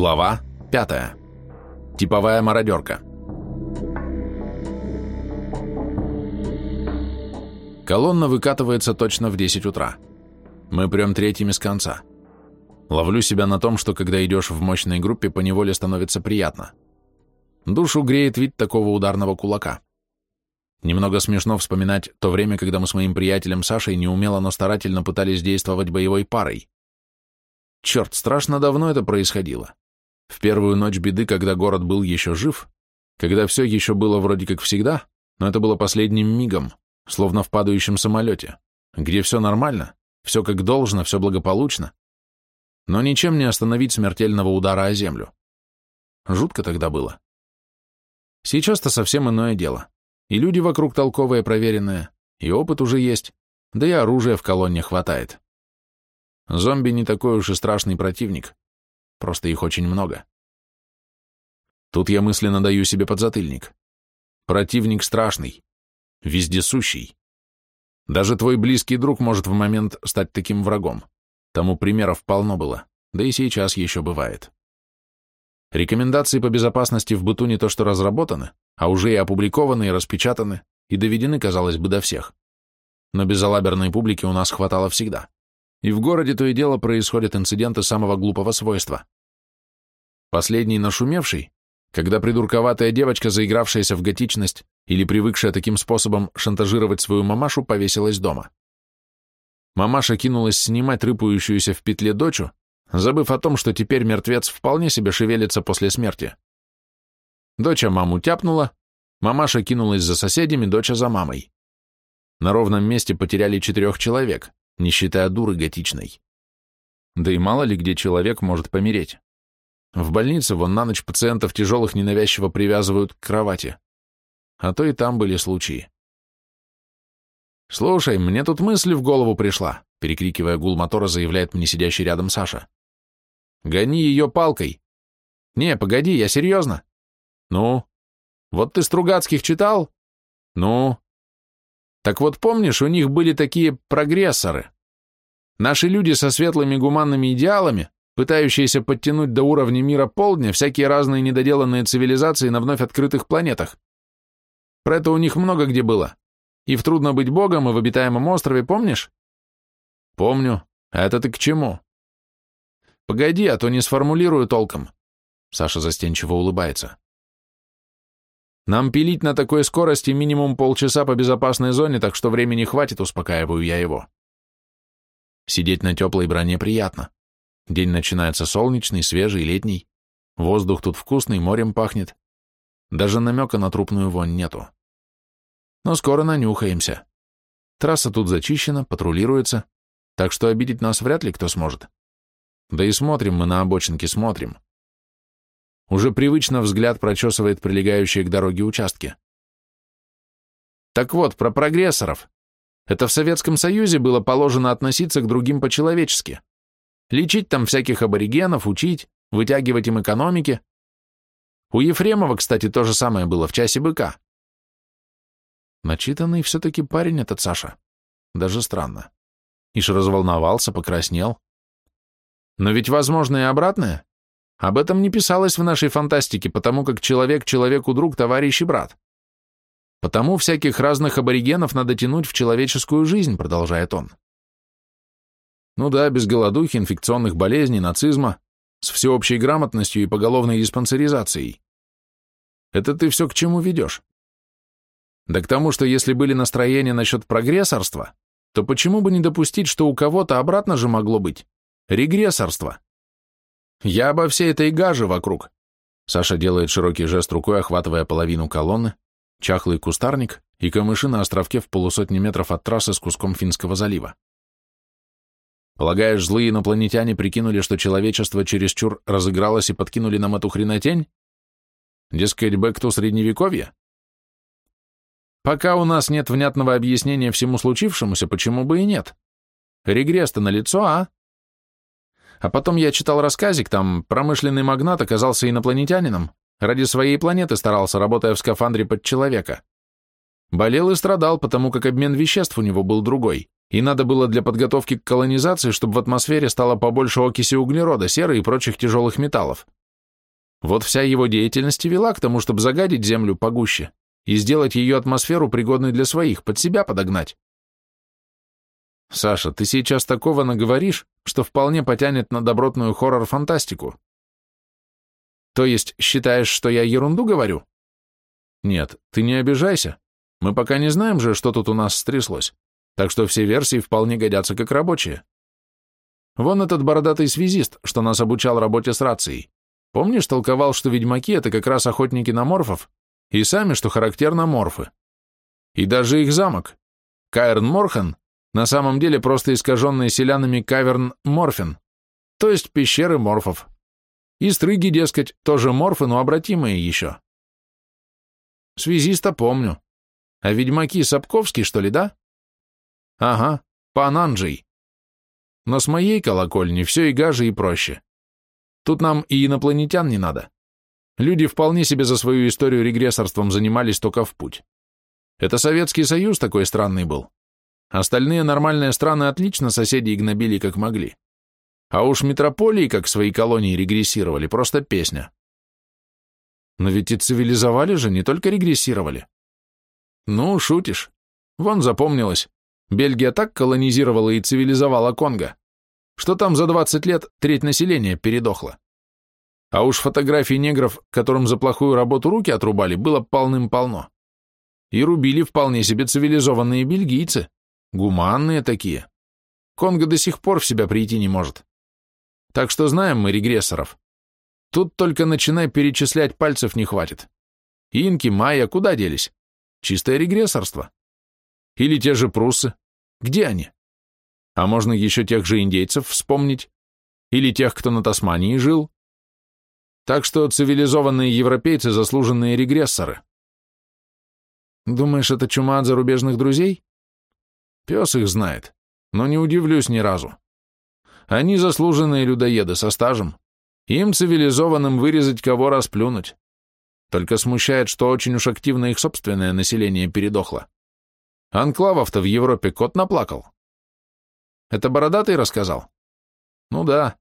Глава 5. Типовая мародерка. Колонна выкатывается точно в 10 утра. Мы прям третьими с конца. Ловлю себя на том, что когда идешь в мощной группе, поневоле становится приятно. Душу греет вид такого ударного кулака. Немного смешно вспоминать то время, когда мы с моим приятелем Сашей неумело, но старательно пытались действовать боевой парой. Черт, страшно давно это происходило. В первую ночь беды, когда город был еще жив, когда все еще было вроде как всегда, но это было последним мигом, словно в падающем самолете, где все нормально, все как должно, все благополучно, но ничем не остановить смертельного удара о землю. Жутко тогда было. Сейчас-то совсем иное дело. И люди вокруг толковые, проверенные, и опыт уже есть, да и оружия в колонне хватает. Зомби не такой уж и страшный противник. Просто их очень много. Тут я мысленно даю себе подзатыльник. Противник страшный, вездесущий. Даже твой близкий друг может в момент стать таким врагом. Тому примеров полно было, да и сейчас еще бывает. Рекомендации по безопасности в быту не то что разработаны, а уже и опубликованы, и распечатаны, и доведены, казалось бы, до всех. Но безалаберной публики у нас хватало всегда. И в городе то и дело происходят инциденты самого глупого свойства. Последний нашумевший, когда придурковатая девочка, заигравшаяся в готичность или привыкшая таким способом шантажировать свою мамашу, повесилась дома. Мамаша кинулась снимать рыпающуюся в петле дочу, забыв о том, что теперь мертвец вполне себе шевелится после смерти. Доча маму тяпнула, мамаша кинулась за соседями, доча за мамой. На ровном месте потеряли четырех человек, не считая дуры готичной. Да и мало ли где человек может помереть. В больнице вон на ночь пациентов тяжелых ненавязчиво привязывают к кровати. А то и там были случаи. «Слушай, мне тут мысль в голову пришла», перекрикивая гул мотора, заявляет мне сидящий рядом Саша. «Гони ее палкой». «Не, погоди, я серьезно». «Ну? Вот ты Стругацких читал?» «Ну?» Так вот помнишь, у них были такие прогрессоры. Наши люди со светлыми гуманными идеалами, пытающиеся подтянуть до уровня мира полдня всякие разные недоделанные цивилизации на вновь открытых планетах. Про это у них много где было. И в «Трудно быть богом», и в «Обитаемом острове», помнишь? Помню. А это ты к чему? Погоди, а то не сформулирую толком. Саша застенчиво улыбается. Нам пилить на такой скорости минимум полчаса по безопасной зоне, так что времени хватит, успокаиваю я его. Сидеть на теплой броне приятно. День начинается солнечный, свежий, летний. Воздух тут вкусный, морем пахнет. Даже намека на трупную вонь нету. Но скоро нанюхаемся. Трасса тут зачищена, патрулируется, так что обидеть нас вряд ли кто сможет. Да и смотрим мы на обочинке, смотрим. Уже привычно взгляд прочесывает прилегающие к дороге участки. Так вот, про прогрессоров. Это в Советском Союзе было положено относиться к другим по-человечески. Лечить там всяких аборигенов, учить, вытягивать им экономики. У Ефремова, кстати, то же самое было в часе быка. Начитанный все-таки парень этот Саша. Даже странно. Ишь разволновался, покраснел. Но ведь возможно и обратное. Об этом не писалось в нашей фантастике, потому как человек человеку друг, товарищ и брат. Потому всяких разных аборигенов надо тянуть в человеческую жизнь, продолжает он. Ну да, без голодухи, инфекционных болезней, нацизма, с всеобщей грамотностью и поголовной диспансеризацией. Это ты все к чему ведешь? Да к тому, что если были настроения насчет прогрессорства, то почему бы не допустить, что у кого-то обратно же могло быть? Регрессорство. Я обо всей этой гаже вокруг. Саша делает широкий жест рукой, охватывая половину колонны, чахлый кустарник и камыши на островке в полусотни метров от трассы с куском Финского залива. Полагаешь, злые инопланетяне прикинули, что человечество чересчур разыгралось и подкинули нам эту хренотень? Дескать, бэк-ту средневековья? Пока у нас нет внятного объяснения всему случившемуся, почему бы и нет? Регресс-то налицо, а? А потом я читал рассказик, там промышленный магнат оказался инопланетянином, ради своей планеты старался, работая в скафандре под человека. Болел и страдал, потому как обмен веществ у него был другой, и надо было для подготовки к колонизации, чтобы в атмосфере стало побольше окиси углерода, серы и прочих тяжелых металлов, Вот вся его деятельность и вела к тому, чтобы загадить землю погуще и сделать ее атмосферу пригодной для своих, под себя подогнать. Саша, ты сейчас такого наговоришь, что вполне потянет на добротную хоррор-фантастику. То есть считаешь, что я ерунду говорю? Нет, ты не обижайся. Мы пока не знаем же, что тут у нас стряслось, так что все версии вполне годятся как рабочие. Вон этот бородатый связист, что нас обучал работе с рацией. Помнишь, толковал, что ведьмаки — это как раз охотники на морфов, и сами, что характерно, морфы. И даже их замок, Каэрн Морхан, на самом деле просто искаженные селянами каверн Морфин, то есть пещеры морфов. И стрыги, дескать, тоже морфы, но обратимые еще. Связиста помню. А ведьмаки Сапковский, что ли, да? Ага, пан Анджей. Но с моей колокольни все и гаже, и проще. Тут нам и инопланетян не надо. Люди вполне себе за свою историю регрессорством занимались только в путь. Это Советский Союз такой странный был. Остальные нормальные страны отлично соседей гнобили как могли. А уж метрополии, как свои колонии регрессировали, просто песня. Но ведь и цивилизовали же, не только регрессировали. Ну, шутишь. Вон запомнилось. Бельгия так колонизировала и цивилизовала Конго, что там за 20 лет треть населения передохла. А уж фотографий негров, которым за плохую работу руки отрубали, было полным-полно. И рубили вполне себе цивилизованные бельгийцы. Гуманные такие. Конго до сих пор в себя прийти не может. Так что знаем мы регрессоров. Тут только начинай перечислять, пальцев не хватит. Инки, майя, куда делись? Чистое регрессорство. Или те же пруссы. Где они? А можно еще тех же индейцев вспомнить. Или тех, кто на Тасмании жил. Так что цивилизованные европейцы – заслуженные регрессоры. Думаешь, это чума от зарубежных друзей? Пес их знает, но не удивлюсь ни разу. Они заслуженные людоеды со стажем. Им цивилизованным вырезать кого расплюнуть. Только смущает, что очень уж активно их собственное население передохло. Анклавов-то в Европе кот наплакал. Это Бородатый рассказал? Ну да.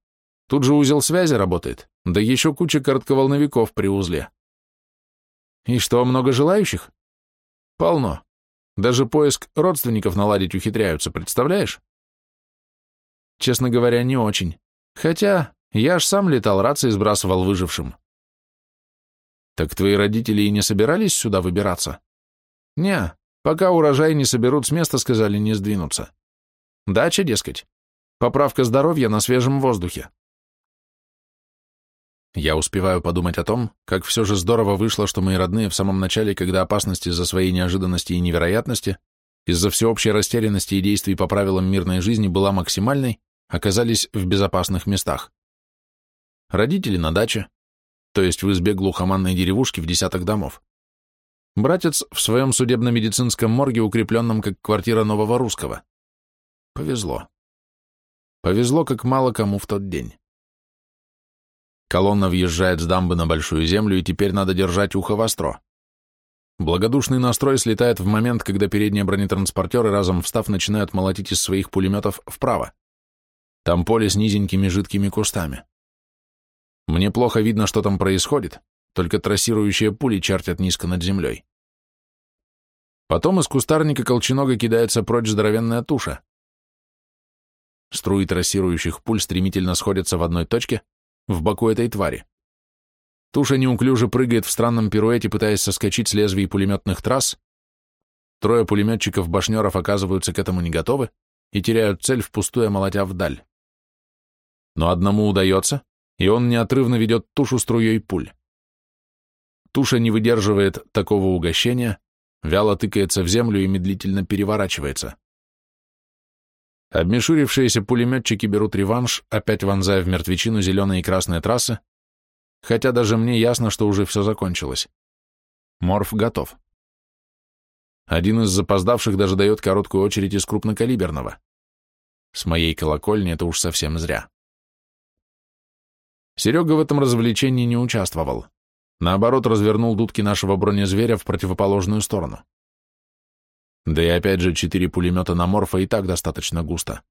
Тут же узел связи работает, да еще куча коротковолновиков при узле. И что, много желающих? Полно. Даже поиск родственников наладить ухитряются, представляешь? Честно говоря, не очень. Хотя я ж сам летал, рации сбрасывал выжившим. Так твои родители и не собирались сюда выбираться? Не, пока урожай не соберут, с места сказали не сдвинуться. Дача, дескать. Поправка здоровья на свежем воздухе. Я успеваю подумать о том, как все же здорово вышло, что мои родные в самом начале, когда опасность из-за своей неожиданности и невероятности, из-за всеобщей растерянности и действий по правилам мирной жизни была максимальной, оказались в безопасных местах. Родители на даче, то есть в избе глухоманной деревушки в десяток домов. Братец в своем судебно-медицинском морге, укрепленном как квартира нового русского. Повезло. Повезло, как мало кому в тот день. Колонна въезжает с дамбы на большую землю, и теперь надо держать ухо востро. Благодушный настрой слетает в момент, когда передние бронетранспортеры, разом встав, начинают молотить из своих пулеметов вправо. Там поле с низенькими жидкими кустами. Мне плохо видно, что там происходит, только трассирующие пули чертят низко над землей. Потом из кустарника колченога кидается прочь здоровенная туша. Струи трассирующих пуль стремительно сходятся в одной точке, в боку этой твари. Туша неуклюже прыгает в странном пируэте, пытаясь соскочить с лезвий пулеметных трасс. Трое пулеметчиков-башнеров оказываются к этому не готовы и теряют цель, впустую молотя вдаль. Но одному удается, и он неотрывно ведет тушу струей пуль. Туша не выдерживает такого угощения, вяло тыкается в землю и медлительно переворачивается. Обмешурившиеся пулеметчики берут реванш, опять вонзая в мертвечину зеленые и красные трассы, хотя даже мне ясно, что уже все закончилось. Морф готов. Один из запоздавших даже дает короткую очередь из крупнокалиберного. С моей колокольни это уж совсем зря. Серега в этом развлечении не участвовал. Наоборот, развернул дудки нашего бронезверя в противоположную сторону. Да и опять же, четыре пулемета на Морфа и так достаточно густо.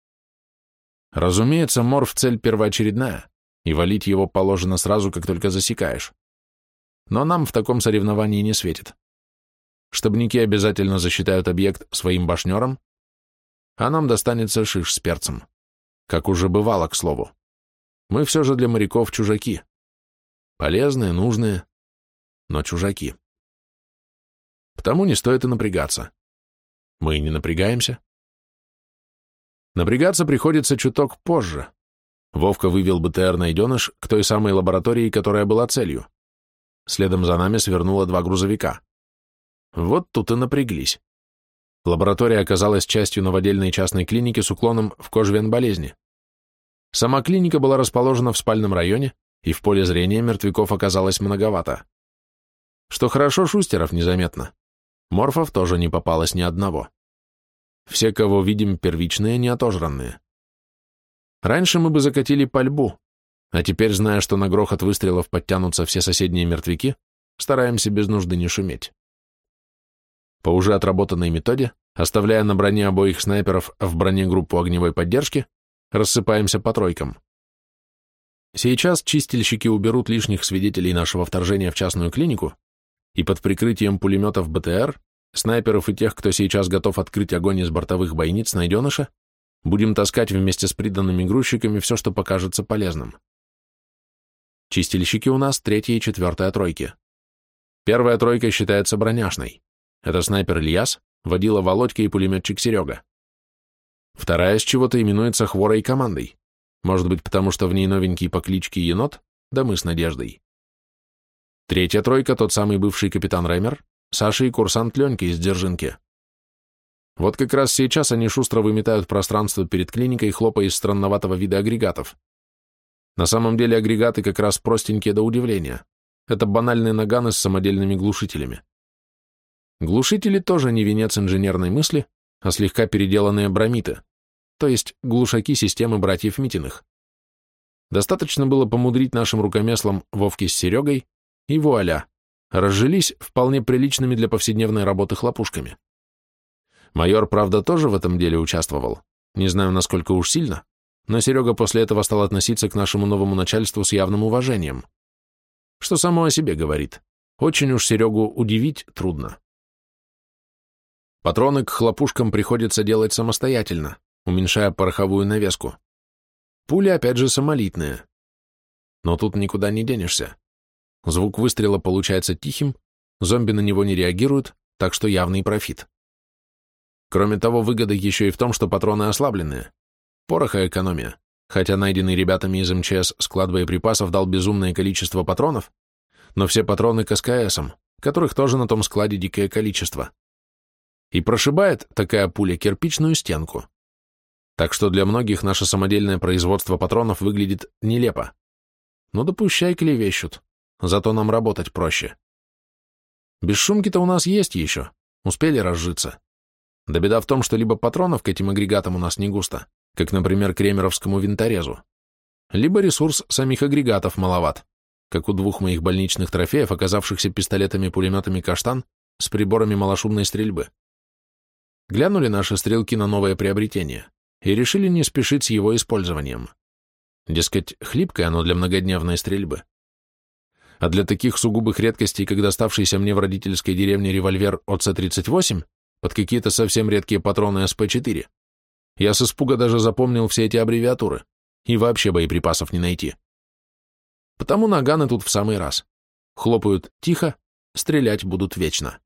Разумеется, Морф — цель первоочередная, и валить его положено сразу, как только засекаешь. Но нам в таком соревновании не светит. Штабники обязательно засчитают объект своим башнером, а нам достанется шиш с перцем. Как уже бывало, к слову. Мы все же для моряков чужаки. Полезные, нужные, но чужаки. Потому не стоит и напрягаться. Мы не напрягаемся. Напрягаться приходится чуток позже. Вовка вывел БТР найденыш к той самой лаборатории, которая была целью. Следом за нами свернуло два грузовика. Вот тут и напряглись. Лаборатория оказалась частью новодельной частной клиники с уклоном в кожвен болезни. Сама клиника была расположена в спальном районе, и в поле зрения мертвяков оказалось многовато. Что хорошо, шустеров незаметно. Морфов тоже не попалось ни одного. Все, кого видим, первичные, неотожранные. Раньше мы бы закатили пальбу, а теперь, зная, что на грохот выстрелов подтянутся все соседние мертвяки, стараемся без нужды не шуметь. По уже отработанной методе, оставляя на броне обоих снайперов в броне группу огневой поддержки, рассыпаемся по тройкам. Сейчас чистильщики уберут лишних свидетелей нашего вторжения в частную клинику, и под прикрытием пулеметов БТР, снайперов и тех, кто сейчас готов открыть огонь из бортовых бойниц найденыша, будем таскать вместе с приданными грузчиками все, что покажется полезным. Чистильщики у нас третья и четвертая тройки. Первая тройка считается броняшной. Это снайпер Ильяс, водила Володька и пулеметчик Серега. Вторая с чего-то именуется хворой командой. Может быть, потому что в ней новенький по кличке Енот, да мы с Надеждой. Третья тройка — тот самый бывший капитан Раймер, Саша и курсант Ленька из Дзержинки. Вот как раз сейчас они шустро выметают пространство перед клиникой, хлопая из странноватого вида агрегатов. На самом деле агрегаты как раз простенькие до удивления. Это банальные наганы с самодельными глушителями. Глушители тоже не венец инженерной мысли, а слегка переделанные бромиты, то есть глушаки системы братьев Митиных. Достаточно было помудрить нашим рукомеслом Вовки с Серегой, и вуаля, разжились вполне приличными для повседневной работы хлопушками. Майор, правда, тоже в этом деле участвовал, не знаю, насколько уж сильно, но Серега после этого стал относиться к нашему новому начальству с явным уважением. Что само о себе говорит. Очень уж Серегу удивить трудно. Патроны к хлопушкам приходится делать самостоятельно, уменьшая пороховую навеску. Пули опять же самолитные. Но тут никуда не денешься. Звук выстрела получается тихим, зомби на него не реагируют, так что явный профит. Кроме того, выгода еще и в том, что патроны ослабленные. Пороха экономия. Хотя найденный ребятами из МЧС склад боеприпасов дал безумное количество патронов, но все патроны к СКСам, которых тоже на том складе дикое количество. И прошибает такая пуля кирпичную стенку. Так что для многих наше самодельное производство патронов выглядит нелепо. Ну да пущай клевещут, зато нам работать проще. Без шумки-то у нас есть еще, успели разжиться. Да беда в том, что либо патронов к этим агрегатам у нас не густо, как, например, кремеровскому винторезу, либо ресурс самих агрегатов маловат, как у двух моих больничных трофеев, оказавшихся пистолетами-пулеметами «Каштан» с приборами малошумной стрельбы. Глянули наши стрелки на новое приобретение и решили не спешить с его использованием. Дескать, хлипкое оно для многодневной стрельбы. А для таких сугубых редкостей, как доставшийся мне в родительской деревне револьвер ОЦ-38, под какие-то совсем редкие патроны СП-4. Я с испуга даже запомнил все эти аббревиатуры, и вообще боеприпасов не найти. Потому наганы тут в самый раз. Хлопают тихо, стрелять будут вечно.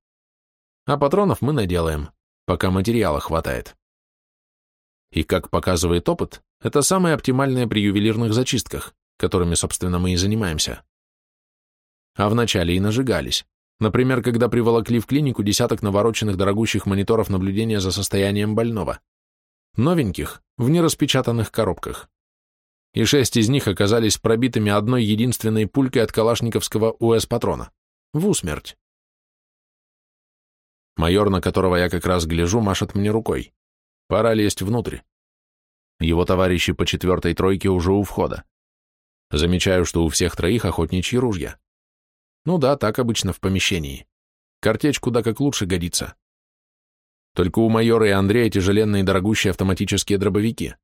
А патронов мы наделаем, пока материала хватает. И, как показывает опыт, это самое оптимальное при ювелирных зачистках, которыми, собственно, мы и занимаемся. А вначале и нажигались. Например, когда приволокли в клинику десяток навороченных дорогущих мониторов наблюдения за состоянием больного. Новеньких, в нераспечатанных коробках. И шесть из них оказались пробитыми одной единственной пулькой от калашниковского УС-патрона. В усмерть. Майор, на которого я как раз гляжу, машет мне рукой. Пора лезть внутрь. Его товарищи по четвертой тройке уже у входа. Замечаю, что у всех троих охотничьи ружья. Ну да, так обычно в помещении. Картечь куда как лучше годится. Только у майора и Андрея тяжеленные дорогущие автоматические дробовики.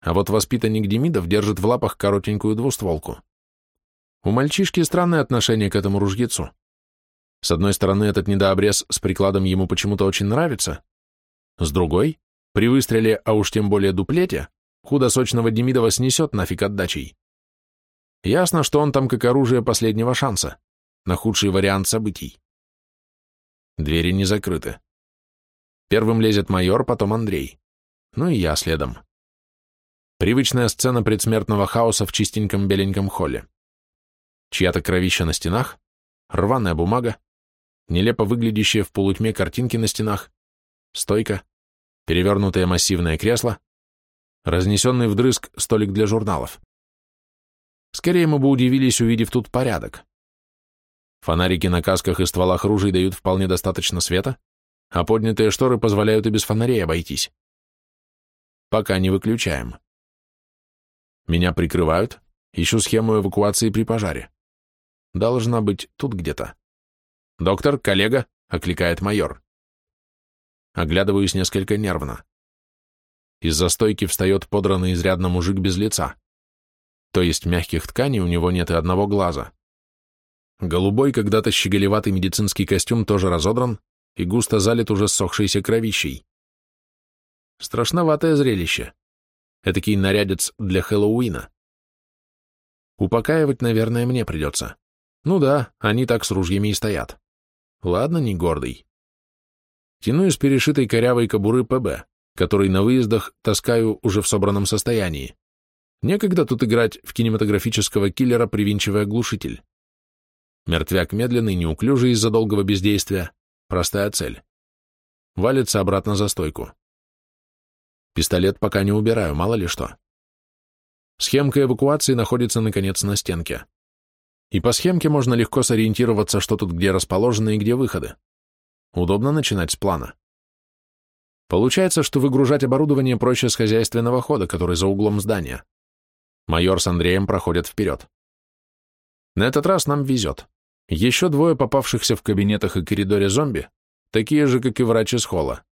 а вот воспитанник Демидов держит в лапах коротенькую двустволку. У мальчишки странное отношение к этому ружьецу. С одной стороны, этот недообрез с прикладом ему почему-то очень нравится, с другой, при выстреле, а уж тем более дуплете, худосочного Демидова снесет нафиг отдачей. Ясно, что он там как оружие последнего шанса, на худший вариант событий. Двери не закрыты. Первым лезет майор, потом Андрей. Ну и я следом. Привычная сцена предсмертного хаоса в чистеньком беленьком холле. Чья-то кровища на стенах, рваная бумага, нелепо выглядящие в полутьме картинки на стенах, стойка, перевернутое массивное кресло, разнесенный вдрызг столик для журналов. Скорее мы бы удивились, увидев тут порядок. Фонарики на касках и стволах ружей дают вполне достаточно света, а поднятые шторы позволяют и без фонарей обойтись. Пока не выключаем. Меня прикрывают, ищу схему эвакуации при пожаре. Должна быть тут где-то. «Доктор, коллега!» — окликает майор. Оглядываюсь несколько нервно. Из-за стойки встает подранный изрядно мужик без лица. То есть мягких тканей у него нет и одного глаза. Голубой, когда-то щеголеватый медицинский костюм тоже разодран и густо залит уже ссохшейся кровищей. Страшноватое зрелище. Этакий нарядец для Хэллоуина. Упокаивать, наверное, мне придется. Ну да, они так с ружьями и стоят. Ладно, не гордый. Тяну из перешитой корявой кобуры ПБ, который на выездах таскаю уже в собранном состоянии. Некогда тут играть в кинематографического киллера, привинчивая глушитель. Мертвяк медленный, неуклюжий из-за долгого бездействия. Простая цель. Валится обратно за стойку. Пистолет пока не убираю, мало ли что. Схемка эвакуации находится, наконец, на стенке. И по схемке можно легко сориентироваться, что тут где расположено и где выходы. Удобно начинать с плана. Получается, что выгружать оборудование проще с хозяйственного хода, который за углом здания. Майор с Андреем проходят вперед. На этот раз нам везет. Еще двое попавшихся в кабинетах и коридоре зомби, такие же, как и врач из холла.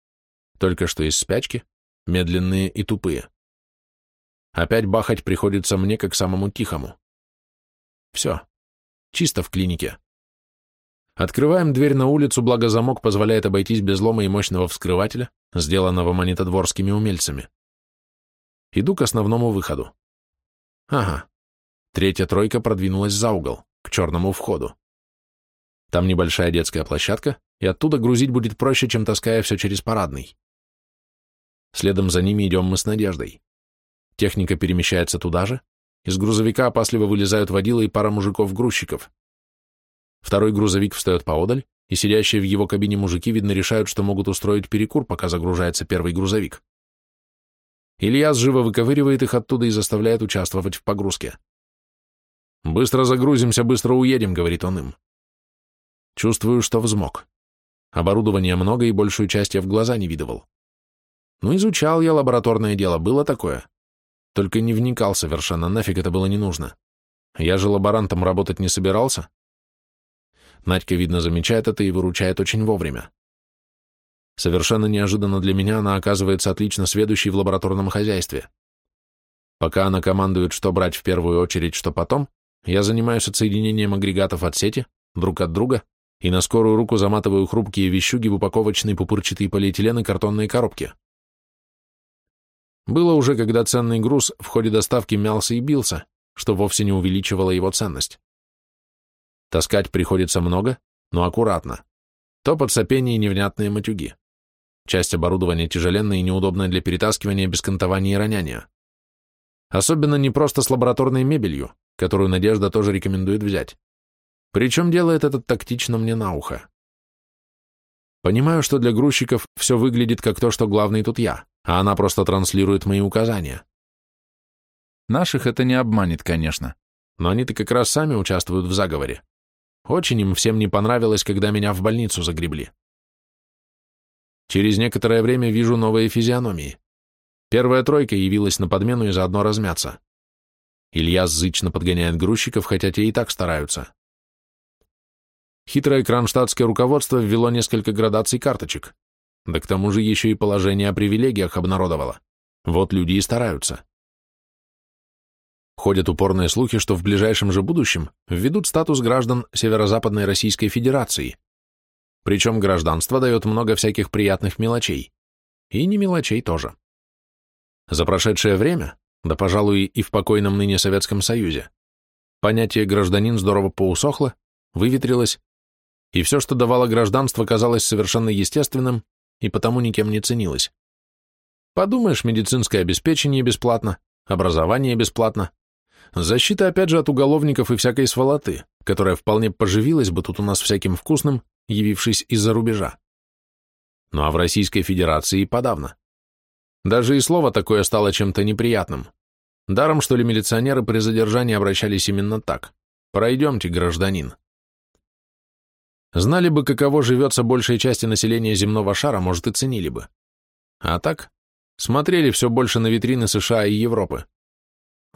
Только что из спячки, медленные и тупые. Опять бахать приходится мне, как самому тихому. Все. Чисто в клинике. Открываем дверь на улицу, благо замок позволяет обойтись без лома и мощного вскрывателя, сделанного монетодворскими умельцами. Иду к основному выходу. Ага. Третья тройка продвинулась за угол, к черному входу. Там небольшая детская площадка, и оттуда грузить будет проще, чем таская все через парадный. Следом за ними идем мы с Надеждой. Техника перемещается туда же, из грузовика опасливо вылезают водила и пара мужиков-грузчиков. Второй грузовик встает поодаль, и сидящие в его кабине мужики, видно, решают, что могут устроить перекур, пока загружается первый грузовик. Ильяс живо выковыривает их оттуда и заставляет участвовать в погрузке. «Быстро загрузимся, быстро уедем», — говорит он им. Чувствую, что взмок. Оборудования много, и большую часть я в глаза не видывал. Ну, изучал я лабораторное дело, было такое. Только не вникал совершенно, нафиг это было не нужно. Я же лаборантом работать не собирался. Надька, видно, замечает это и выручает очень вовремя. Совершенно неожиданно для меня она оказывается отлично сведущей в лабораторном хозяйстве. Пока она командует, что брать в первую очередь, что потом, я занимаюсь отсоединением агрегатов от сети, друг от друга, и на скорую руку заматываю хрупкие вещуги в упаковочные пупырчатые полиэтилен и картонные коробки. Было уже, когда ценный груз в ходе доставки мялся и бился, что вовсе не увеличивало его ценность. Таскать приходится много, но аккуратно. То под и невнятные матюги. Часть оборудования тяжеленная и неудобная для перетаскивания без кантования и роняния. Особенно не просто с лабораторной мебелью, которую Надежда тоже рекомендует взять. Причем делает это тактично мне на ухо. Понимаю, что для грузчиков все выглядит как то, что главный тут я, а она просто транслирует мои указания. Наших это не обманет, конечно, но они-то как раз сами участвуют в заговоре. Очень им всем не понравилось, когда меня в больницу загребли. Через некоторое время вижу новые физиономии. Первая тройка явилась на подмену и заодно размяться. Илья зычно подгоняет грузчиков, хотя те и так стараются. Хитрое кронштадтское руководство ввело несколько градаций карточек, да к тому же еще и положение о привилегиях обнародовало. Вот люди и стараются. Ходят упорные слухи, что в ближайшем же будущем введут статус граждан Северо-Западной Российской Федерации. Причем гражданство дает много всяких приятных мелочей. И не мелочей тоже. За прошедшее время, да, пожалуй, и в покойном ныне Советском Союзе, понятие «гражданин» здорово поусохло, выветрилось, и все, что давало гражданство, казалось совершенно естественным и потому никем не ценилось. Подумаешь, медицинское обеспечение бесплатно, образование бесплатно, защита опять же от уголовников и всякой сволоты, которая вполне поживилась бы тут у нас всяким вкусным, явившись из-за рубежа. Ну а в Российской Федерации и подавно. Даже и слово такое стало чем-то неприятным. Даром, что ли, милиционеры при задержании обращались именно так. «Пройдемте, гражданин». Знали бы, каково живется большей части населения земного шара, может, и ценили бы. А так, смотрели все больше на витрины США и Европы.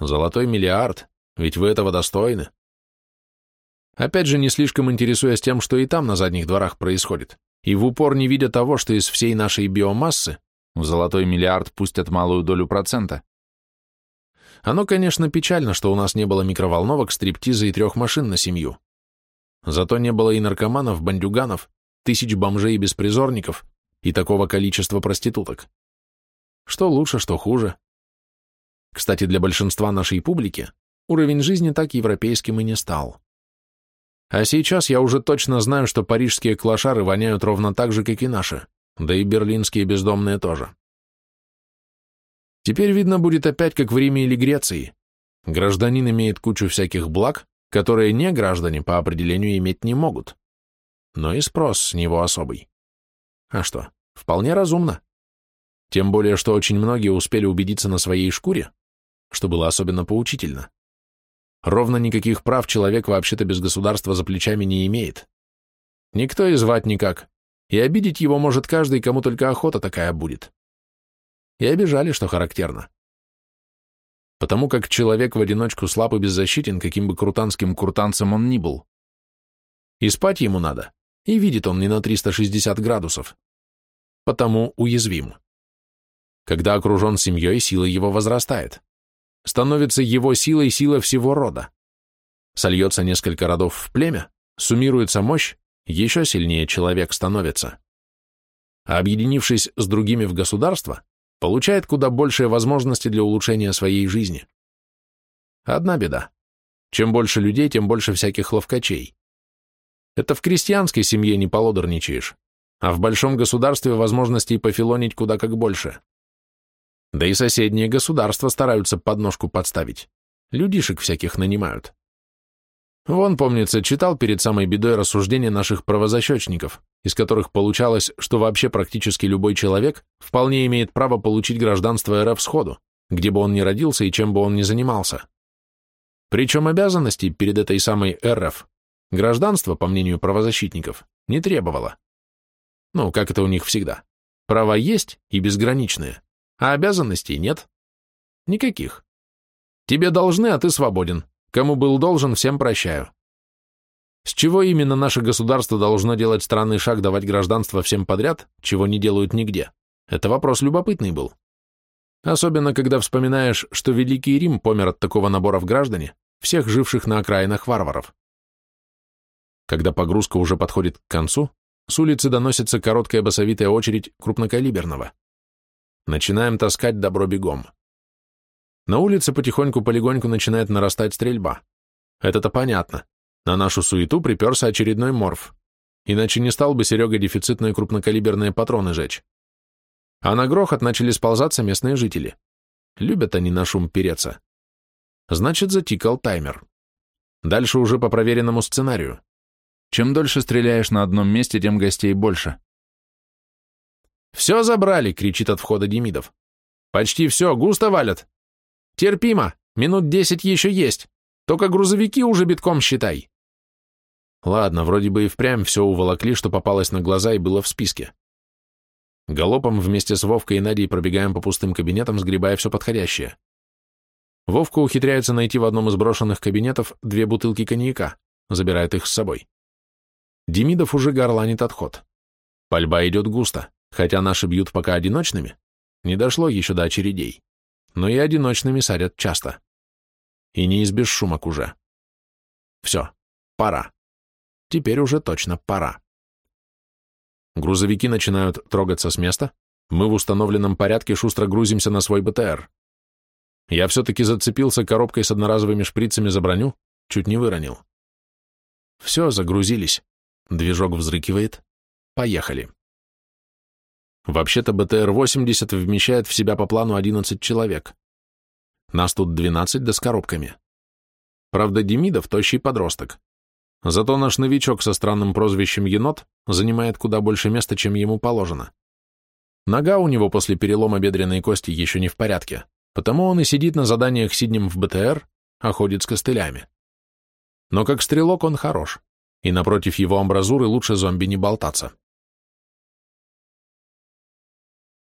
Золотой миллиард, ведь вы этого достойны. Опять же, не слишком интересуясь тем, что и там на задних дворах происходит, и в упор не видя того, что из всей нашей биомассы в золотой миллиард пустят малую долю процента. Оно, конечно, печально, что у нас не было микроволновок, стриптиза и трех машин на семью. Зато не было и наркоманов, бандюганов, тысяч бомжей и беспризорников, и такого количества проституток. Что лучше, что хуже. Кстати, для большинства нашей публики уровень жизни так европейским и не стал. А сейчас я уже точно знаю, что парижские клошары воняют ровно так же, как и наши, да и берлинские бездомные тоже. Теперь видно будет опять, как в Риме или Греции. Гражданин имеет кучу всяких благ, которые не граждане по определению иметь не могут. Но и спрос с него особый. А что, вполне разумно. Тем более, что очень многие успели убедиться на своей шкуре, что было особенно поучительно. Ровно никаких прав человек вообще-то без государства за плечами не имеет. Никто и звать никак, и обидеть его может каждый, кому только охота такая будет. И обижали, что характерно потому как человек в одиночку слаб и беззащитен, каким бы крутанским куртанцем он ни был. И спать ему надо, и видит он не на 360 градусов, потому уязвим. Когда окружен семьей, сила его возрастает. Становится его силой сила всего рода. Сольется несколько родов в племя, суммируется мощь, еще сильнее человек становится. А объединившись с другими в государство, получает куда большие возможности для улучшения своей жизни. Одна беда. Чем больше людей, тем больше всяких ловкачей. Это в крестьянской семье не полодорничаешь, а в большом государстве возможностей пофилонить куда как больше. Да и соседние государства стараются подножку подставить. Людишек всяких нанимают. Вон, помнится, читал перед самой бедой рассуждения наших правозащечников, из которых получалось, что вообще практически любой человек вполне имеет право получить гражданство РФ сходу, где бы он ни родился и чем бы он ни занимался. Причем обязанностей перед этой самой РФ гражданство, по мнению правозащитников, не требовало. Ну, как это у них всегда. Права есть и безграничные, а обязанностей нет. Никаких. Тебе должны, а ты свободен. Кому был должен, всем прощаю. С чего именно наше государство должно делать странный шаг давать гражданство всем подряд, чего не делают нигде? Это вопрос любопытный был. Особенно, когда вспоминаешь, что Великий Рим помер от такого набора в граждане, всех живших на окраинах варваров. Когда погрузка уже подходит к концу, с улицы доносится короткая басовитая очередь крупнокалиберного. Начинаем таскать добро бегом. На улице потихоньку-полегоньку начинает нарастать стрельба. Это-то понятно. На нашу суету приперся очередной морф. Иначе не стал бы Серега дефицитные крупнокалиберные патроны жечь. А на грохот начали сползаться местные жители. Любят они на шум переться. Значит, затикал таймер. Дальше уже по проверенному сценарию. Чем дольше стреляешь на одном месте, тем гостей больше. «Все забрали!» — кричит от входа Демидов. «Почти все, густо валят!» Терпимо, минут десять еще есть. Только грузовики уже битком считай. Ладно, вроде бы и впрямь все уволокли, что попалось на глаза и было в списке. Галопом вместе с Вовкой и Надей пробегаем по пустым кабинетам, сгребая все подходящее. Вовка ухитряется найти в одном из брошенных кабинетов две бутылки коньяка, забирает их с собой. Демидов уже горланит отход. Пальба идет густо, хотя наши бьют пока одиночными, не дошло еще до очередей но и одиночными садят часто. И не из бесшумок уже. Все, пора. Теперь уже точно пора. Грузовики начинают трогаться с места, мы в установленном порядке шустро грузимся на свой БТР. Я все-таки зацепился коробкой с одноразовыми шприцами за броню, чуть не выронил. Все, загрузились. Движок взрыкивает. Поехали. Вообще-то БТР-80 вмещает в себя по плану 11 человек. Нас тут 12, да с коробками. Правда, Демидов — тощий подросток. Зато наш новичок со странным прозвищем «Енот» занимает куда больше места, чем ему положено. Нога у него после перелома бедренной кости еще не в порядке, потому он и сидит на заданиях сиднем в БТР, а ходит с костылями. Но как стрелок он хорош, и напротив его амбразуры лучше зомби не болтаться.